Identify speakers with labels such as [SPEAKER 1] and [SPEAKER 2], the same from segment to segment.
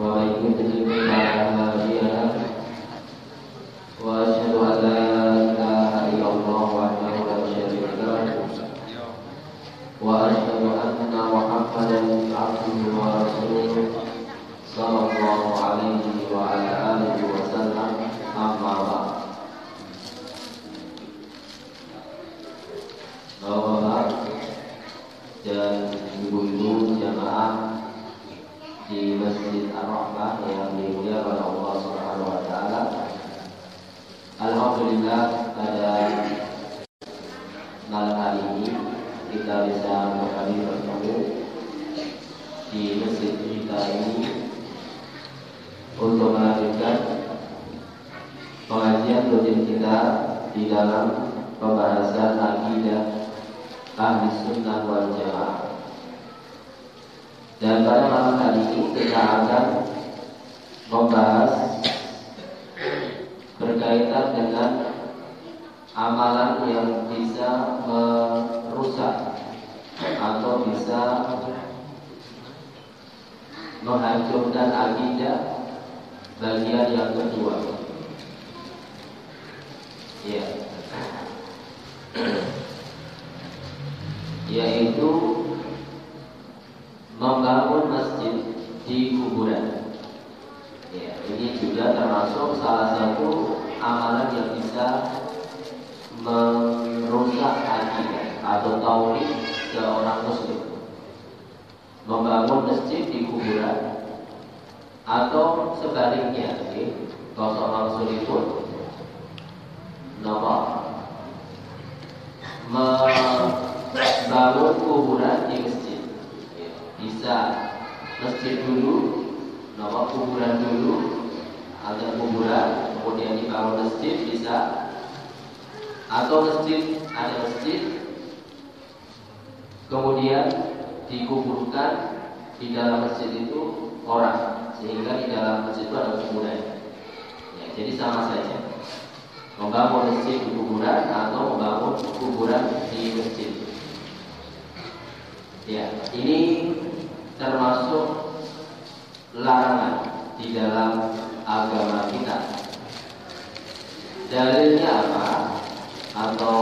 [SPEAKER 1] ومن يضلل فلا هادي له وأشهد أن لا إله إلا الله وحده لا شريك له وأشهد أن محمدا عبده ورسوله صلى الله عليه وعلى اله وسلم أما بعد. Ini untuk melanjutkan pengajian rutin kita di dalam pembahasan akidah ahli sunnah wal jamaah. Dan pada malam hari ini kita akan membahas berkaitan dengan amalan yang bisa merusak atau bisa menghancurkan akidah bagian yang kedua. Ya. Yaitu membangun masjid di kuburan. Ya, ini juga termasuk salah satu amalan yang bisa merusak akidah atau tauhid seorang muslim. Membangun masjid di kuburan atau sebaliknya, kalau seorang muslim pun nomor membangun kuburan di masjid. Bisa masjid dulu, nama kuburan dulu, ada kuburan, kemudian dibangun masjid bisa, atau masjid ada masjid, kemudian dikuburkan di dalam masjid itu orang, sehingga di dalam masjid itu ada kuburan. Ya, jadi sama saja, membangun masjid di kuburan atau membangun kuburan di masjid. Ya, ini termasuk larangan di dalam agama kita. Dalilnya apa? Atau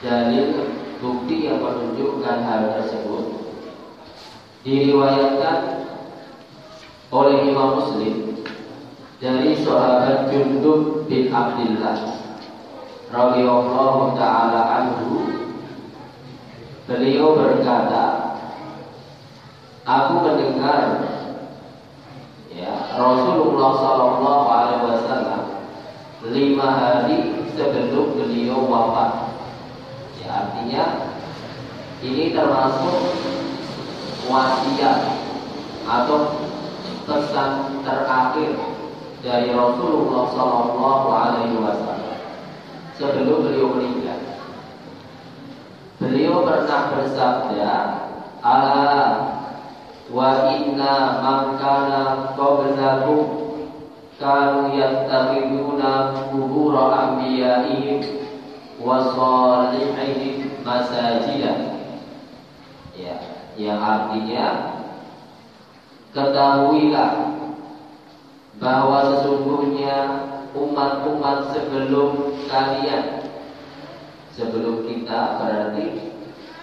[SPEAKER 1] dalil bukti yang menunjukkan hal tersebut diriwayatkan oleh Imam Muslim dari sahabat Jundub bin Abdullah radhiyallahu taala anhu Beliau berkata, aku mendengar ya Rasulullah Shallallahu Alaihi Wasallam lima hari sebelum beliau wafat. Ya artinya ini termasuk wasiat atau pesan terakhir dari Rasulullah Shallallahu Alaihi Wasallam sebelum beliau meninggal. Beliau pernah bersabda, "Ala wa inna man kana qablakum kanu yattakhiduna qubur anbiya'ihim wa salihihim masajida." Ya, yang artinya ketahuilah bahwa sesungguhnya umat-umat sebelum kalian sebelum kita berarti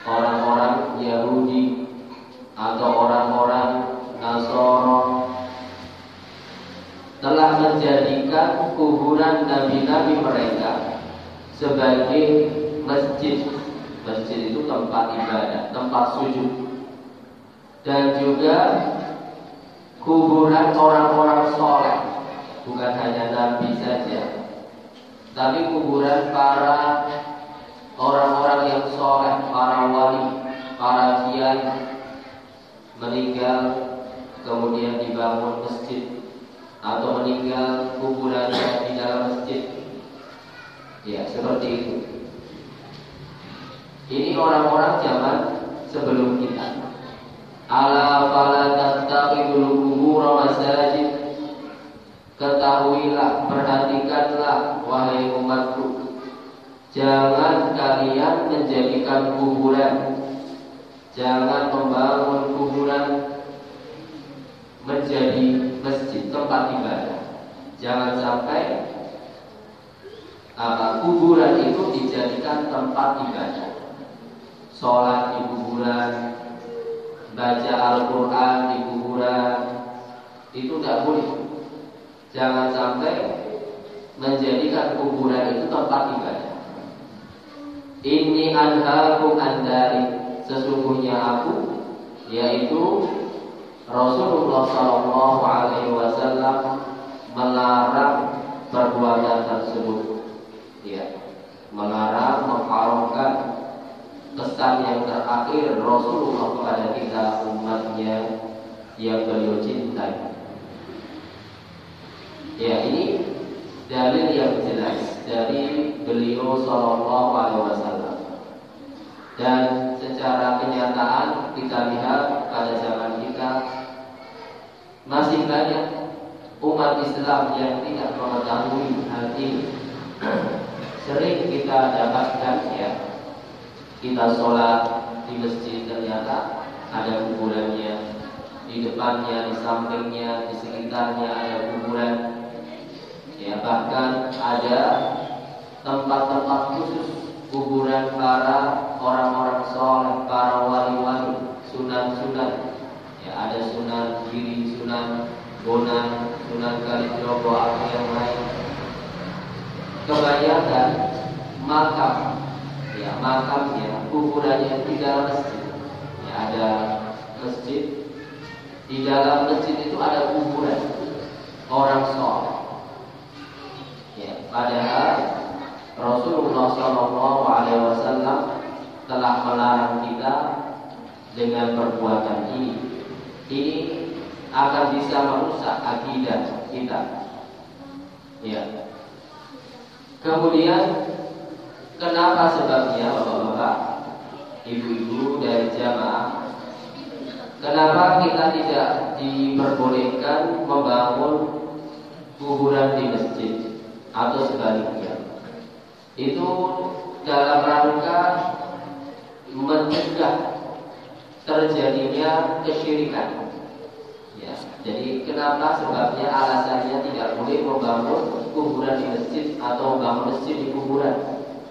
[SPEAKER 1] orang-orang Yahudi atau orang-orang Nasoro telah menjadikan kuburan nabi-nabi mereka sebagai masjid. Masjid itu tempat ibadah, tempat sujud. Dan juga kuburan orang-orang soleh, bukan hanya nabi saja, tapi kuburan para orang-orang yang soleh, para wali, para kiai meninggal kemudian dibangun masjid atau meninggal kuburannya di dalam masjid. Ya, seperti itu. Ini orang-orang zaman sebelum kita. Ala fala tattaqidul qubur masajid. Ketahuilah, perhatikanlah wahai umatku. Jangan kalian menjadikan kuburan. Jangan membangun kuburan menjadi masjid tempat ibadah. Jangan sampai apa kuburan itu dijadikan tempat ibadah. Sholat di kuburan, baca Al-Quran di kuburan, itu tidak boleh. Jangan sampai menjadikan kuburan itu tempat ibadah. Ini anhakum andari sesungguhnya aku yaitu Rasulullah Shallallahu Alaihi Wasallam melarang perbuatan tersebut, ya, melarang mengharamkan kesan yang terakhir Rasulullah kepada kita umatnya yang beliau cintai. Ya, ini dalil yang jelas dari beliau Shallallahu Alaihi Wasallam. Dan secara kenyataan kita lihat pada zaman kita masih banyak umat Islam yang tidak mengetahui hal ini. Sering kita dapatkan ya, kita sholat di masjid ternyata ada kuburannya di depannya, di sampingnya, di sekitarnya ada kuburan. Ya bahkan ada tempat-tempat khusus kuburan para orang-orang soleh, para wali-wali, sunan-sunan. Ya, ada sunan kiri, sunan bonang, sunan kalijogo, atau yang lain. Kebanyakan makam, ya makamnya, kuburannya di dalam masjid. Ya, ada masjid, di dalam masjid itu ada kuburan orang soleh. Ya, padahal Rasulullah Shallallahu Alaihi Wasallam telah melarang kita dengan perbuatan ini. Ini akan bisa merusak akidah kita. Ya. Kemudian kenapa sebabnya Bapak-bapak, ibu-ibu dari jamaah Kenapa kita tidak diperbolehkan membangun kuburan di masjid atau sebaliknya? itu dalam rangka mencegah terjadinya kesyirikan. Jadi kenapa sebabnya alasannya tidak boleh membangun kuburan di masjid atau membangun masjid di kuburan?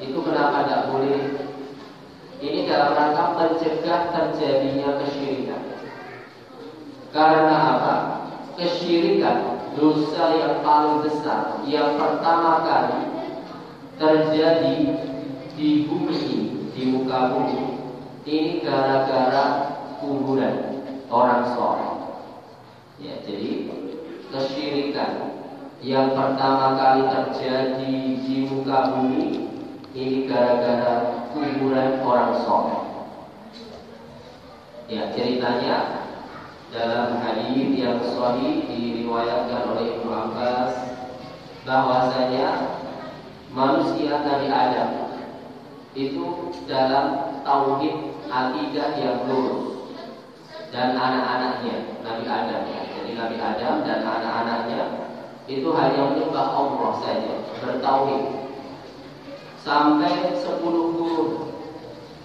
[SPEAKER 1] Itu kenapa tidak boleh? Ini dalam rangka mencegah terjadinya kesyirikan. Karena apa? Kesyirikan dosa yang paling besar yang pertama kali terjadi di bumi di muka bumi ini gara-gara kuburan orang soleh. Ya, jadi kesyirikan yang pertama kali terjadi di muka bumi ini gara-gara kuburan orang soleh. Ya, ceritanya dalam hadis yang sahih diriwayatkan oleh Ibnu Abbas bahwasanya manusia Nabi Adam itu dalam tauhid akidah yang lurus dan anak-anaknya Nabi Adam. Jadi Nabi Adam dan anak-anaknya itu hanya menyembah Allah saja, bertauhid. Sampai sepuluh guru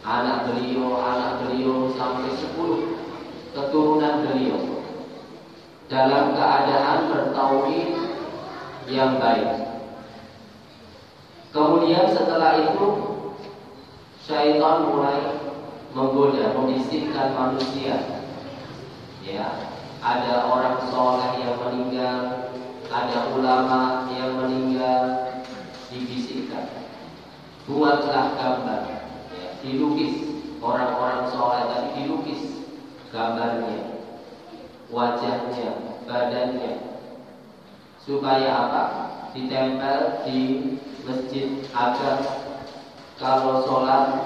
[SPEAKER 1] anak beliau, anak beliau sampai sepuluh keturunan beliau dalam keadaan bertauhid yang baik. Kemudian setelah itu syaitan mulai menggoda, membisikkan manusia. Ya, ada orang soleh yang meninggal, ada ulama yang meninggal, dibisikkan. Buatlah gambar, ya, dilukis orang-orang soleh tadi dilukis gambarnya, wajahnya, badannya, supaya apa? Ditempel di masjid agar kalau sholat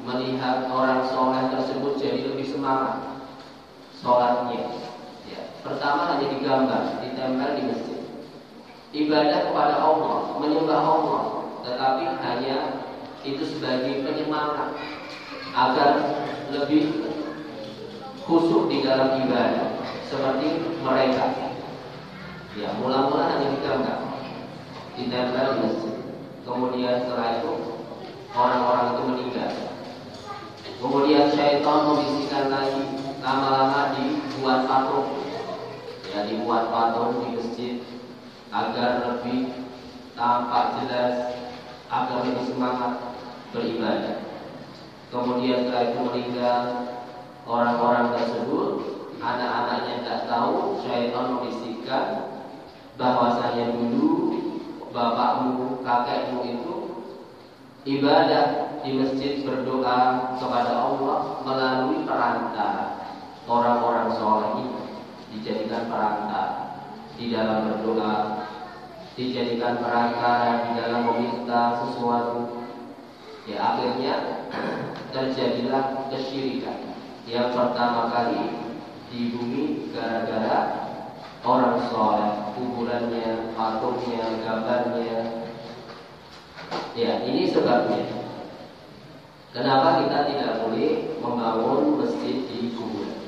[SPEAKER 1] melihat orang sholat tersebut jadi lebih semangat sholatnya. Ya. pertama hanya digambar, ditempel di masjid. Ibadah kepada Allah, menyembah Allah, tetapi hanya itu sebagai penyemangat agar lebih khusyuk di dalam ibadah seperti mereka. Ya, mula-mula hanya digambar, ditempel di masjid. Kemudian setelah itu orang-orang itu meninggal. Kemudian syaitan membisikkan lagi ya dibuat patung di masjid agar lebih tampak jelas agar lebih semangat beribadah. Kemudian setelah itu meninggal orang-orang tersebut anak-anaknya tidak tahu syaitan membisikkan bahwasanya dulu bapakmu kakekmu itu ibadah di masjid berdoa kepada Allah melalui perantara orang-orang soleh ini dijadikan perantara di dalam berdoa, dijadikan perantara di dalam meminta sesuatu. Ya akhirnya terjadilah kesyirikan yang pertama kali di bumi gara-gara orang soleh, kuburannya, patungnya, gambarnya. Ya ini sebabnya. Kenapa kita tidak boleh membangun masjid di kuburan?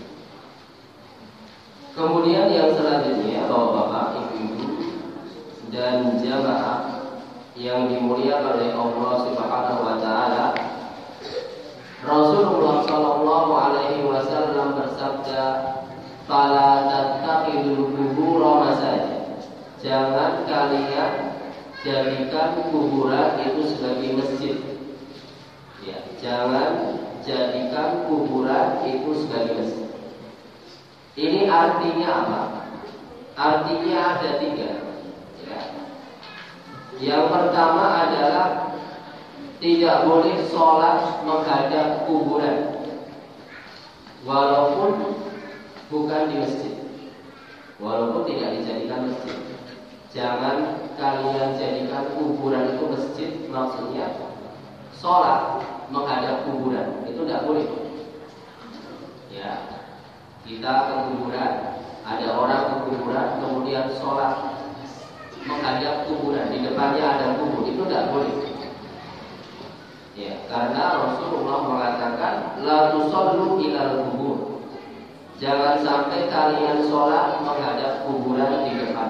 [SPEAKER 1] Kemudian yang selanjutnya Bapak-bapak, ibu-ibu dan jamaah yang dimuliakan oleh Allah Subhanahu wa taala. Rasulullah sallallahu alaihi wasallam bersabda fala tattaqidul qubur masajid. Jangan kalian jadikan kuburan itu sebagai masjid. Ya, jangan jadikan kuburan itu sebagai masjid. Ini artinya apa? Artinya ada tiga. Ya. Yang pertama adalah tidak boleh sholat menghadap kuburan, walaupun bukan di masjid, walaupun tidak dijadikan masjid. Jangan kalian jadikan kuburan itu masjid, maksudnya sholat menghadap kuburan itu tidak boleh. Ya, kita ke kuburan, ada orang ke kuburan, kemudian sholat menghadap kuburan, di depannya ada kubur, itu tidak boleh. Ya, karena Rasulullah mengatakan la tusallu ilal kubur. Jangan sampai kalian sholat menghadap kuburan di depan.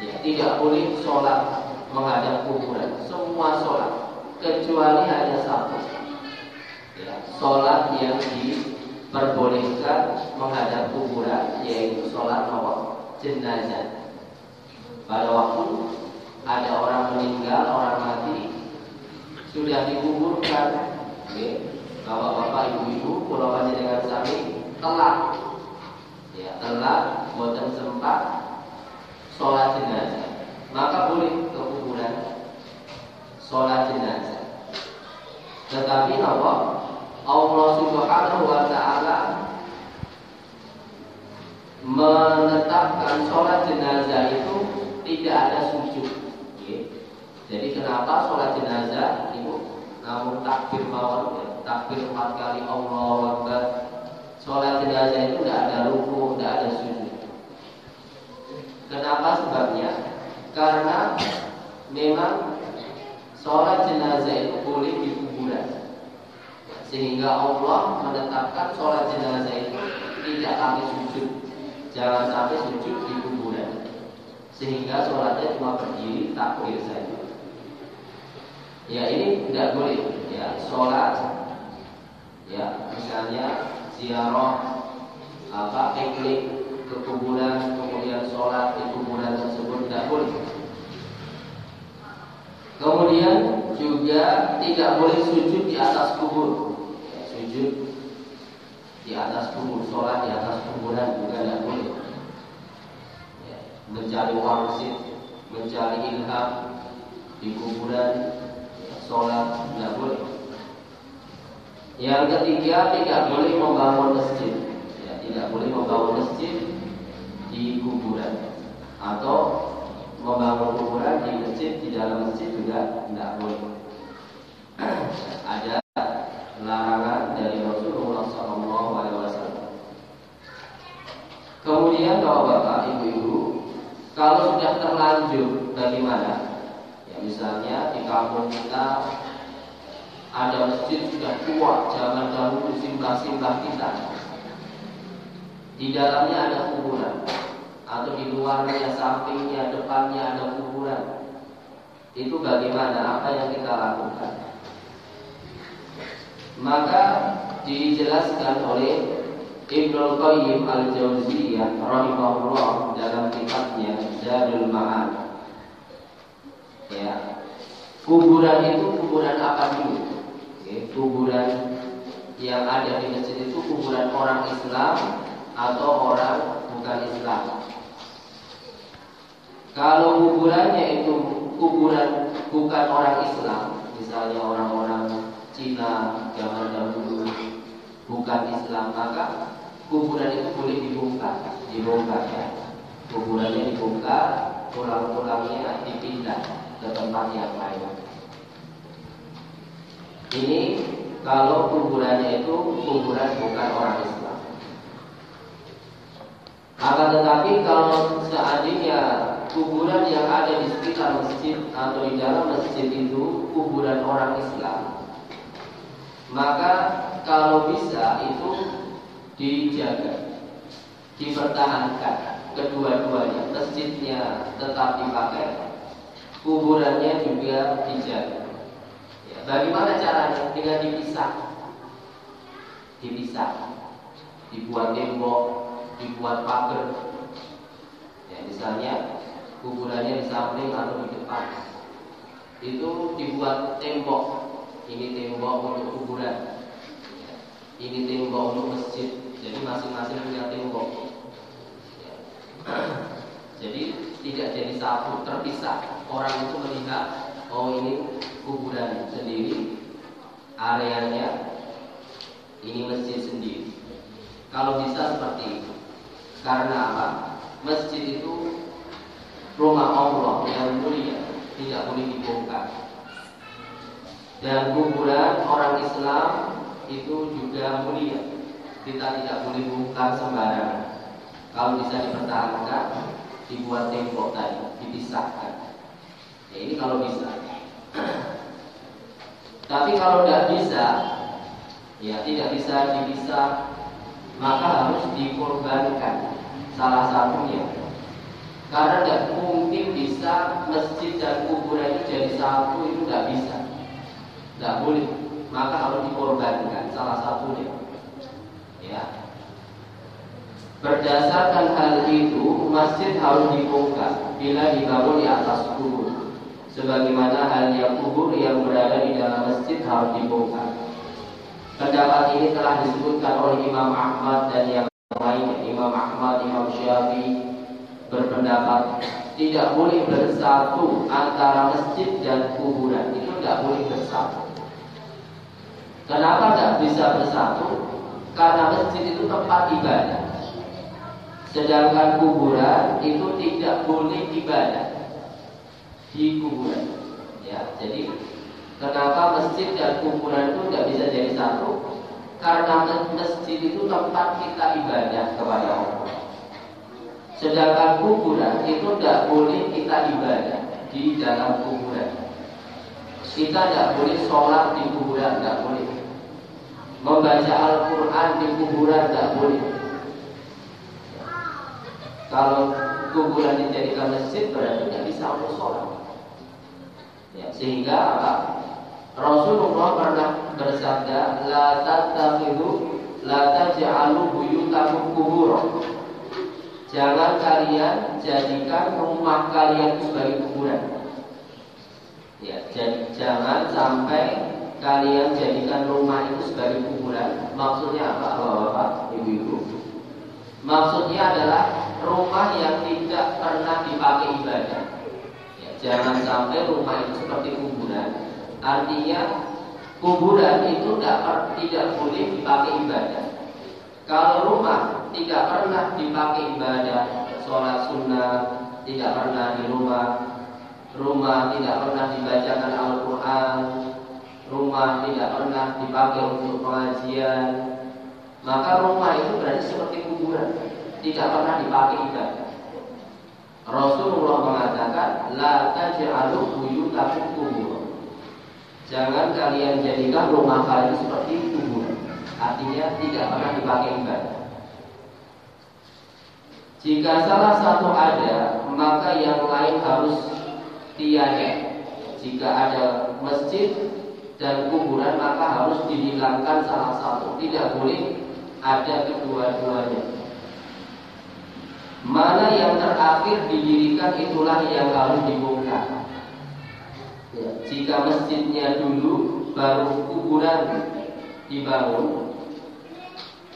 [SPEAKER 1] Ya, tidak boleh sholat menghadap kuburan. Semua sholat kecuali hanya satu. Ya, sholat yang diperbolehkan menghadap kuburan yaitu sholat apa? Jenazah. Pada waktu ada orang meninggal, orang mati sudah dikuburkan. Ya, Bapak-bapak, ibu-ibu, pulau dengan sami telat. Ya, telat, buatan sempat sholat jenazah. Maka boleh ke kuburan sholat jenazah. Tetapi apa? Allah Subhanahu wa taala menetapkan sholat jenazah itu tidak ada sujud. Jadi kenapa sholat jenazah itu namun takbir mawar, takbir empat kali Allah Akbar. Sholat jenazah itu tidak ada ruku, tidak ada sujud. Kenapa sebabnya? Karena memang sholat jenazah itu boleh sehingga Allah menetapkan sholat jenazah itu tidak kami sujud jangan sampai sujud di kuburan. Sehingga sholatnya cuma berdiri takbir saja. Ya ini tidak boleh. Ya sholat. Ya misalnya ziarah apa piknik ke kuburan kemudian sholat di kuburan tersebut tidak boleh. Kemudian juga tidak boleh sujud di atas kubur. Atas sholat di atas kuburan juga tidak boleh. Ya, mencari wangsit, mencari ilham di kuburan, ya, sholat tidak boleh. Yang ketiga tidak boleh membangun masjid. Ya, tidak boleh membangun masjid di kuburan atau membangun kuburan di masjid di dalam masjid juga tidak boleh. Ada larangan dari Rasulullah SAW. kemudian bapak-bapak, ibu-ibu, kalau sudah terlanjur bagaimana? Ya misalnya di kampung kita ada masjid sudah tua zaman dahulu simbah-simbah kita. Di dalamnya ada kuburan atau di luarnya, sampingnya, depannya ada kuburan. Itu bagaimana? Apa yang kita lakukan? Maka dijelaskan oleh Ibnu Qayyim Al-Jauziyah rahimahullah dalam kitabnya Zadul Ma'ad. Ya. Kuburan itu kuburan apa dulu? Ya, kuburan yang ada di masjid itu kuburan orang Islam atau orang bukan Islam. Kalau kuburannya itu kuburan bukan orang Islam, misalnya orang-orang Cina zaman dahulu bukan Islam, maka kuburan itu boleh dibongkar, dibongkar ya. Kuburannya dibongkar, tulang-tulangnya dipindah ke tempat yang lain. Ini kalau kuburannya itu kuburan bukan orang Islam. Akan tetapi kalau seandainya kuburan yang ada di sekitar masjid atau di dalam masjid itu kuburan orang Islam, maka kalau bisa itu dijaga, dipertahankan kedua-duanya. Masjidnya tetap dipakai, kuburannya juga dijaga. Ya, bagaimana caranya? Dengan dipisah, dipisah, dibuat tembok, dibuat pagar. Ya, misalnya kuburannya di samping atau di depan, itu dibuat tembok. Ini tembok untuk kuburan, ya, ini tembok untuk masjid. Jadi masing-masing punya tembok. Jadi tidak jadi satu terpisah. Orang itu melihat oh ini kuburan sendiri, areanya ini masjid sendiri. Kalau bisa seperti itu. Karena apa? Masjid itu rumah Allah yang mulia, tidak boleh dibongkar. Dan kuburan orang Islam itu juga mulia kita tidak boleh buka sembarangan. Kalau bisa dipertahankan, dibuat tembok tadi, dipisahkan. Ya ini kalau bisa. Tapi kalau tidak bisa, ya tidak bisa dipisah, maka harus dikorbankan salah satunya. Karena tidak mungkin bisa masjid dan kuburan itu jadi satu itu tidak bisa, tidak boleh. Maka harus dikorbankan salah satunya. Ya. Berdasarkan hal itu, masjid harus dibongkar bila dibangun di atas kubur. Sebagaimana halnya kubur yang berada di dalam masjid harus dibongkar. Pendapat ini telah disebutkan oleh Imam Ahmad dan yang lainnya. Imam Ahmad, Imam Syafi'i berpendapat tidak boleh bersatu antara masjid dan kuburan. Itu tidak boleh bersatu. Kenapa tidak bisa bersatu? Karena masjid itu tempat ibadah. Sedangkan kuburan itu tidak boleh ibadah di kuburan. Ya, jadi kenapa masjid dan kuburan itu tidak bisa jadi satu? Karena masjid itu tempat kita ibadah kepada Allah. Sedangkan kuburan itu tidak boleh kita ibadah di dalam kuburan. Kita tidak boleh sholat di kuburan, tidak boleh. Membaca Al-Quran di kuburan tidak boleh. Kalau kuburan dijadikan masjid berarti tidak bisa sholat. Ya, Sehingga apa? Rasulullah pernah bersabda La tattakhidhu La taj'alu buyutakum kubur. Jangan kalian jadikan rumah kalian sebagai kuburan. Ya, jadi jangan sampai kalian jadikan rumah itu sebagai kuburan. Maksudnya apa, bapak-bapak, ibu-ibu? Maksudnya adalah rumah yang tidak pernah dipakai ibadah. Ya, jangan sampai rumah itu seperti kuburan. Artinya kuburan itu tidak, tidak boleh dipakai ibadah. Kalau rumah tidak pernah dipakai ibadah, sholat sunnah tidak pernah di rumah, rumah tidak pernah dibacakan Al-Quran, rumah tidak pernah dipakai untuk pengajian, maka rumah itu berarti seperti kuburan. tidak pernah dipakai ibadah. Rasulullah mengatakan la taj'alu buyutakum kubur. Jangan kalian jadikan rumah kalian seperti kubur. Artinya tidak pernah dipakai ibadah. Jika salah satu ada, maka yang lain harus tiada. Jika ada masjid dan kuburan, maka harus dihilangkan salah satu. Tidak boleh ada kedua-duanya. Mana yang terakhir didirikan itulah yang harus dibongkar. Ya, jika masjidnya dulu baru kuburan dibangun,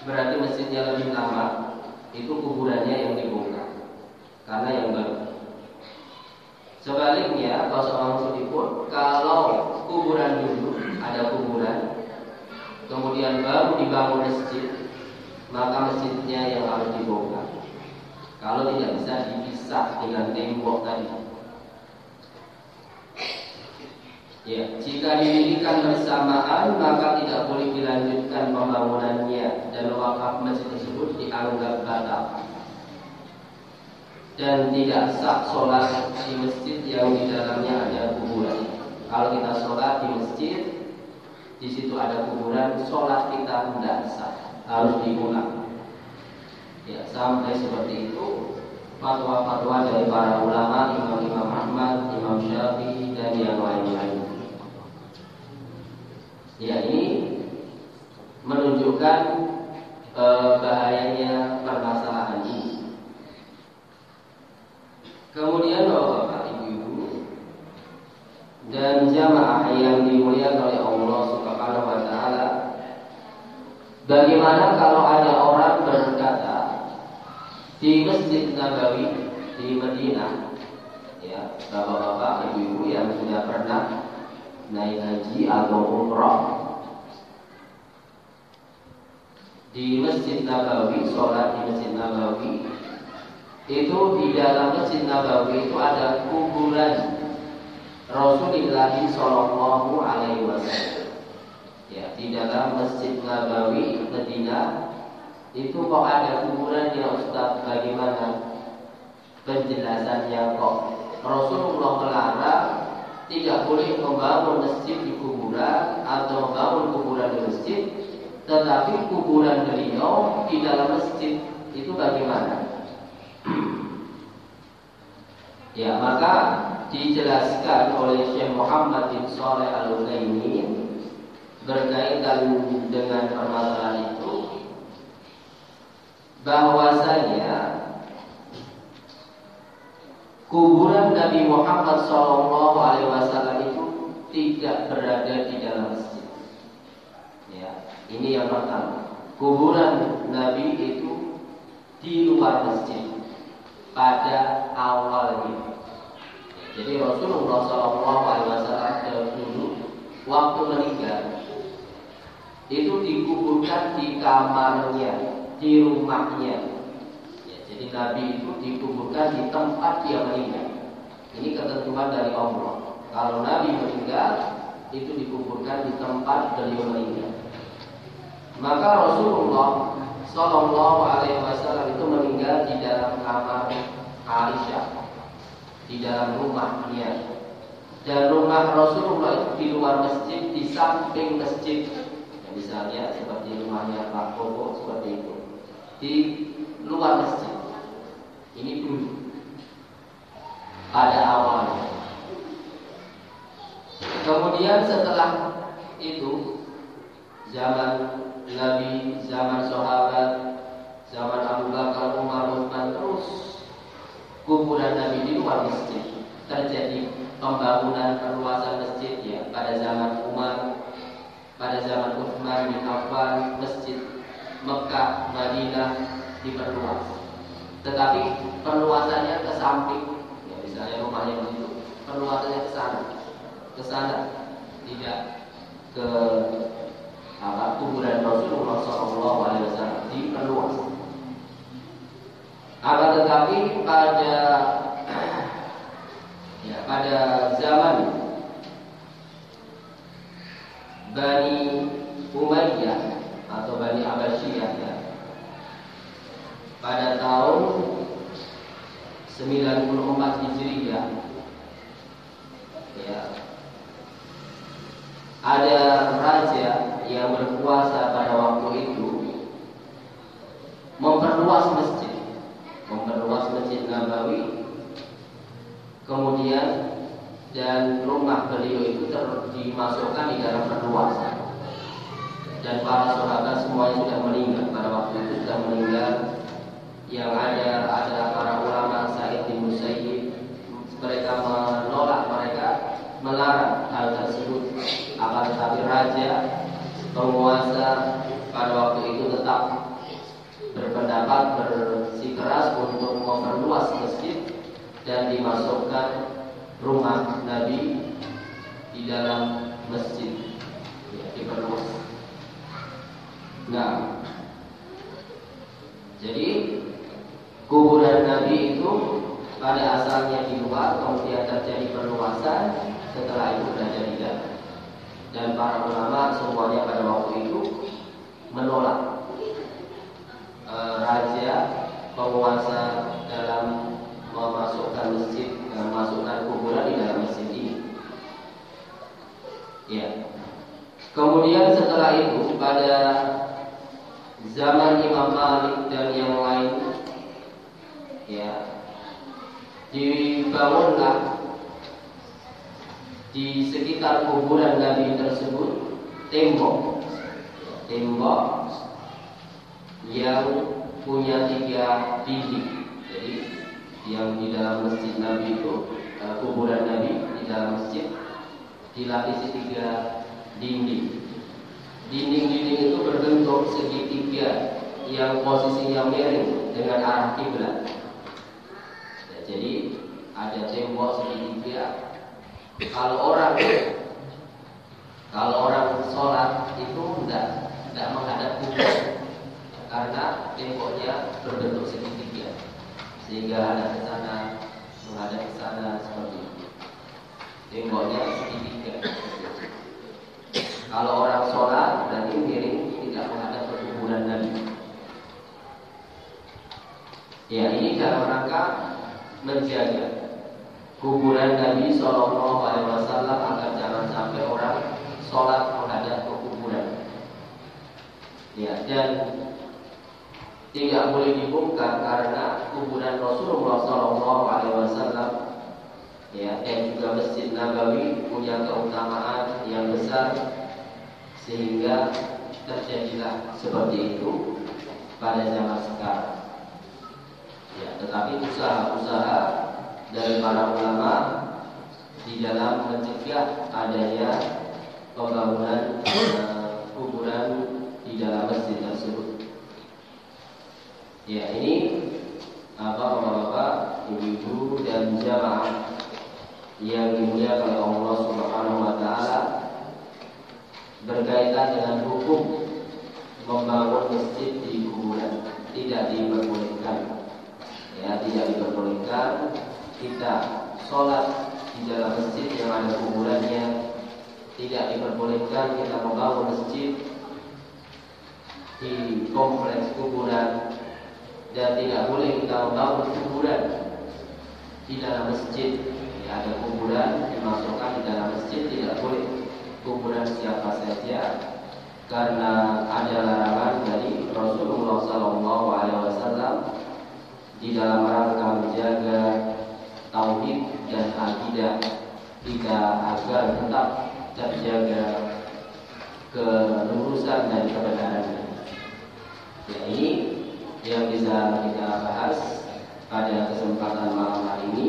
[SPEAKER 1] berarti masjidnya lebih lama, itu kuburannya yang dibongkar. Karena yang baru. Sebaliknya, kalau seorang pun, kalau kuburan dulu ada kuburan, kemudian baru dibangun masjid, maka masjidnya yang harus dibongkar. Kalau tidak bisa dipisah dengan tembok tadi. Ya, jika didirikan bersamaan maka tidak boleh dilanjutkan pembangunannya dan wakaf masjid tersebut dianggap batal. Dan tidak sah sholat di masjid yang di dalamnya ada kuburan. Kalau kita sholat di masjid, di situ ada kuburan, sholat kita tidak sah, harus diulang ya sampai seperti itu fatwa-fatwa dari para ulama Imam-Imam Ahmad, Imam Syafi'i dan yang lain-lain. Ya ini menunjukkan e, bahayanya permasalahan ini. Kemudian Bapak Ibu-ibu dan jamaah yang dimuliakan oleh Allah Subhanahu wa taala Bagaimana kalau ada orang berkata di Masjid Nabawi di Madinah ya bapak-bapak ibu-ibu yang sudah pernah naik haji atau umrah di Masjid Nabawi sholat di Masjid Nabawi itu di dalam Masjid Nabawi itu ada kuburan Rasulullah Shallallahu Alaihi Wasallam. Ya di dalam Masjid Nabawi Madinah itu kok ada kuburannya Ustaz? Bagaimana penjelasannya kok? Rasulullah melarang tidak boleh membangun masjid di kuburan atau membangun kuburan di masjid tetapi kuburan beliau di dalam masjid. Itu bagaimana ya maka dijelaskan oleh Syekh Muhammad bin Saleh Al Utsaimin berkaitan dengan permasalahan itu bahwasanya kuburan Nabi Muhammad SAW itu tidak berada di dalam masjid. Ya, ini yang pertama. Kuburan Nabi itu di luar masjid pada awalnya. Jadi Rasulullah SAW dulu waktu meninggal itu dikuburkan di kamarnya di rumahnya. Ya, jadi Nabi itu dikuburkan di tempat dia meninggal. Ini ketentuan dari Allah. Kalau Nabi meninggal, itu dikuburkan di tempat beliau meninggal. Maka Rasulullah Shallallahu Alaihi Wasallam itu meninggal di dalam kamar Aisyah, di dalam rumahnya. Dan rumah Rasulullah itu di luar masjid, di samping masjid. Ya, misalnya seperti rumahnya Pak Koko seperti itu di luar masjid. Ini dulu pada awalnya. Kemudian setelah itu zaman Nabi, zaman sahabat, zaman Abu Bakar, Umar, Utsman terus kuburan Nabi di luar masjid terjadi pembangunan perluasan masjid ya pada zaman Umar, pada zaman Utsman bin Affan masjid Mekah, Madinah diperluas. Tetapi perluasannya ke samping, ya misalnya yang itu, perluasannya ke sana, ke sana, tidak ke apa kuburan Rasulullah Shallallahu Alaihi Wasallam diperluas. Akan tetapi pada ya pada zaman Bani Umayyah atau Bani Abbasiyah ya. pada tahun 94 Hijriah ya ada raja yang berkuasa pada waktu itu memperluas masjid memperluas masjid Nabawi. Kemudian dan rumah beliau itu dimasukkan di dalam perluasan. Dan para sahabat semuanya sudah meninggal pada waktu itu sudah meninggal yang ada adalah para ulama Said bin Musayyib mereka menolak mereka melarang hal tersebut. Akan tetapi raja penguasa pada waktu itu tetap berpendapat bersikeras untuk memperluas masjid dan dimasukkan rumah Nabi di dalam masjid ya, diperluas. Nah, jadi kuburan Nabi itu pada asalnya di luar, kemudian terjadi perluasan, setelah itu berada di. Dan para ulama semuanya pada waktu itu menolak e, raja penguasa dalam memasukkan masjid memasukkan kuburan di dalam mesin ini. Ya. Kemudian setelah itu pada zaman Imam Malik dan yang lain ya dibangunlah di sekitar kuburan Nabi tersebut tembok tembok yang punya tiga dinding yang di dalam masjid Nabi itu uh, kuburan Nabi di dalam masjid dilapisi tiga dinding. Dinding-dinding itu berbentuk segitiga yang posisinya miring dengan arah kiblat. Ya, jadi ada tembok segitiga. Kalau orang kalau orang sholat itu tidak tidak menghadap kubur karena temboknya berbentuk segitiga sehingga ada ke sana menghadap ke sana seperti itu. Temboknya segitiga. Kalau orang sholat dan miring tidak menghadap ke kuburan Nabi. Ya ini dalam rangka menjaga kuburan Nabi Shallallahu Alaihi Wasallam agar jangan sampai orang sholat menghadap ke kuburan. Ya dan tidak boleh dibongkar karena kuburan Rasulullah Shallallahu Alaihi Wasallam ya dan juga Masjid Nabawi punya keutamaan yang besar sehingga terjadilah seperti itu pada zaman sekarang. Ya, tetapi usaha-usaha dari para ulama di dalam mencegah adanya pembangunan uh, kuburan di dalam masjid tersebut. Ya ini apa bapak-bapak, ibu-ibu dan jamaah yang dimuliakan oleh Allah Subhanahu wa taala berkaitan dengan hukum membangun masjid di kuburan tidak diperbolehkan. Ya, tidak diperbolehkan kita sholat di dalam masjid yang ada kuburannya tidak diperbolehkan kita membangun masjid di kompleks kuburan dan tidak boleh kita membangun kuburan di dalam masjid. Ya, ada kuburan dimasukkan di dalam masjid tidak boleh kuburan siapa saja karena ada larangan dari Rasulullah Wasallam di dalam rangka menjaga tauhid dan akidah kita agar tetap terjaga kelurusan dan kebenaran. Ya, ini yang bisa kita bahas pada kesempatan malam hari ini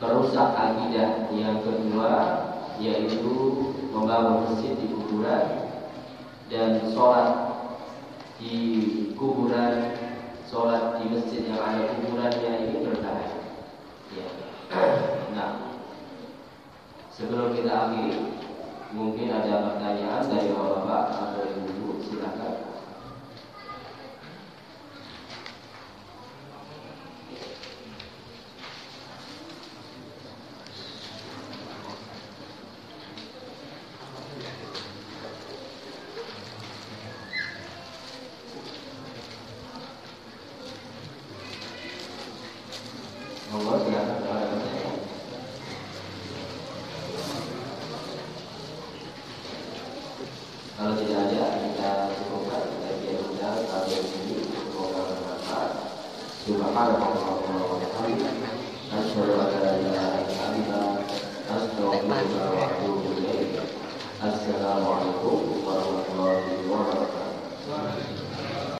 [SPEAKER 1] perusak akidah yang kedua yaitu membangun masjid di kuburan dan sholat di kuburan sholat di masjid yang ada kuburannya ini berbahaya ya. nah akhiri mungkin ada pertanyaan dari bapak-bapak atau ibu-ibu silakan